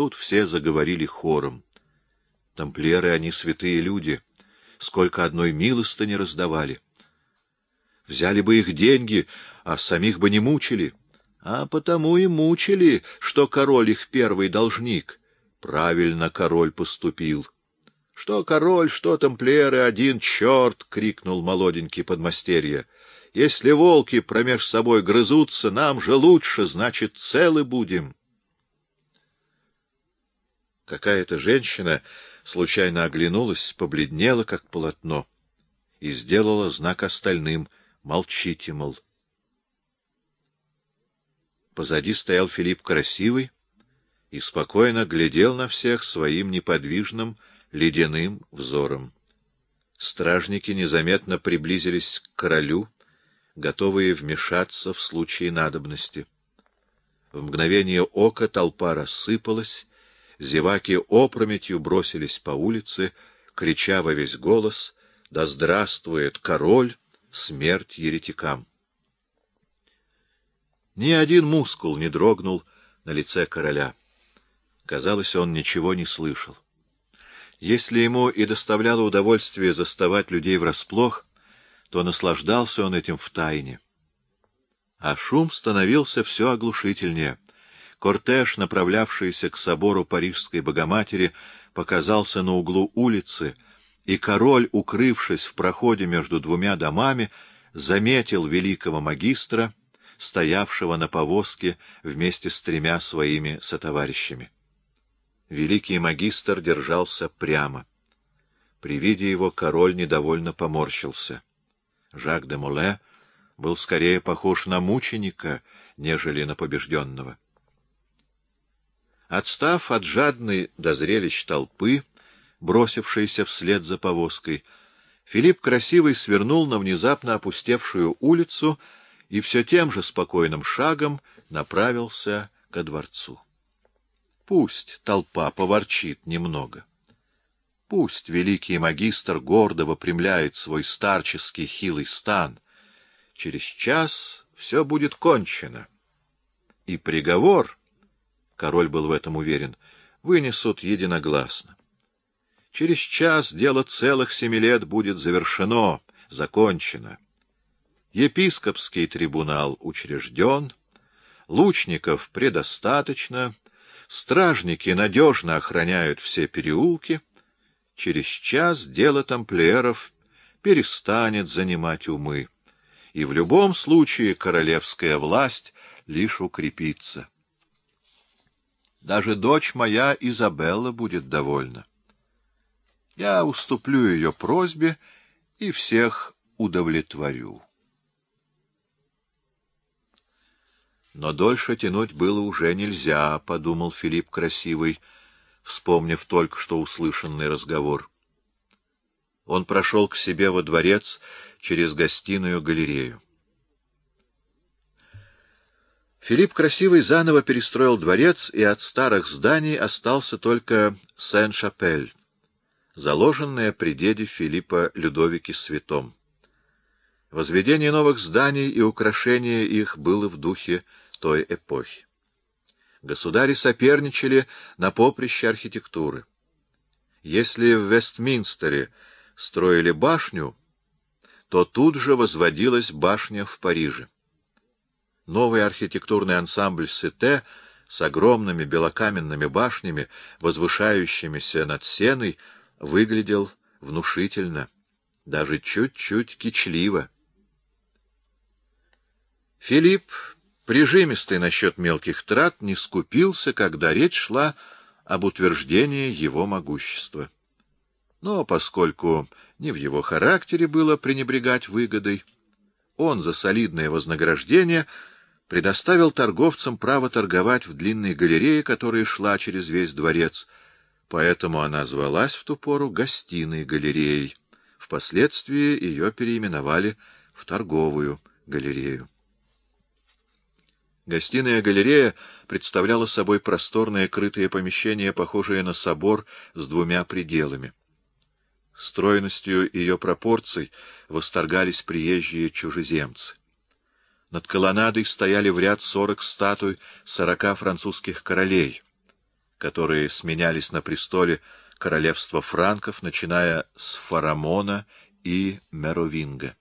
Тут все заговорили хором. Тамплиеры они святые люди, сколько одной милостыни раздавали. Взяли бы их деньги, а самих бы не мучили. А потому и мучили, что король их первый должник. Правильно король поступил. Что король, что тамплиеры, один черт! — крикнул молоденький подмастерье. Если волки промеж собой грызутся, нам же лучше, значит, целы будем. Какая-то женщина случайно оглянулась, побледнела, как полотно, и сделала знак остальным «Молчите, мол». Позади стоял Филипп Красивый и спокойно глядел на всех своим неподвижным, ледяным взором. Стражники незаметно приблизились к королю, готовые вмешаться в случае надобности. В мгновение ока толпа рассыпалась, зеваки опрометью бросились по улице, крича во весь голос «Да здравствует король! Смерть еретикам!» Ни один мускул не дрогнул на лице короля. Казалось, он ничего не слышал. Если ему и доставляло удовольствие заставать людей врасплох, то наслаждался он этим втайне. А шум становился все оглушительнее. Кортеж, направлявшийся к собору Парижской Богоматери, показался на углу улицы, и король, укрывшись в проходе между двумя домами, заметил великого магистра, стоявшего на повозке вместе с тремя своими сотоварищами. Великий магистр держался прямо. При виде его король недовольно поморщился. Жак де Моле был скорее похож на мученика, нежели на побежденного. Отстав от жадной до зрелищ толпы, бросившейся вслед за повозкой, Филипп Красивый свернул на внезапно опустевшую улицу и все тем же спокойным шагом направился ко дворцу. Пусть толпа поворчит немного. Пусть великий магистр гордо выпрямляет свой старческий хилый стан. Через час все будет кончено. И приговор, король был в этом уверен, вынесут единогласно. Через час дело целых семи лет будет завершено, закончено. Епископский трибунал учрежден, лучников предостаточно — Стражники надежно охраняют все переулки. Через час дело тамплиеров перестанет занимать умы, и в любом случае королевская власть лишь укрепится. Даже дочь моя Изабелла будет довольна. Я уступлю ее просьбе и всех удовлетворю. Но дольше тянуть было уже нельзя, — подумал Филипп Красивый, вспомнив только что услышанный разговор. Он прошел к себе во дворец через гостиную галерею. Филипп Красивый заново перестроил дворец, и от старых зданий остался только Сен-Шапель, заложенная при деде Филиппа Людовике Святом. Возведение новых зданий и украшение их было в духе той эпохи. Государи соперничали на поприще архитектуры. Если в Вестминстере строили башню, то тут же возводилась башня в Париже. Новый архитектурный ансамбль Сете с огромными белокаменными башнями, возвышающимися над сеной, выглядел внушительно, даже чуть-чуть кичливо. Филипп прижимистый насчет мелких трат, не скупился, когда речь шла об утверждении его могущества. Но поскольку не в его характере было пренебрегать выгодой, он за солидное вознаграждение предоставил торговцам право торговать в длинной галерее, которая шла через весь дворец, поэтому она звалась в ту пору гостиной галереей. Впоследствии ее переименовали в торговую галерею. Гостиная галерея представляла собой просторное крытое помещение, похожее на собор с двумя пределами. Стройностью ее пропорций восторгались приезжие чужеземцы. Над колоннадой стояли в ряд сорок статуй сорока французских королей. которые сменялись на престоле королевства франков, начиная с Фарамона и Меровинга.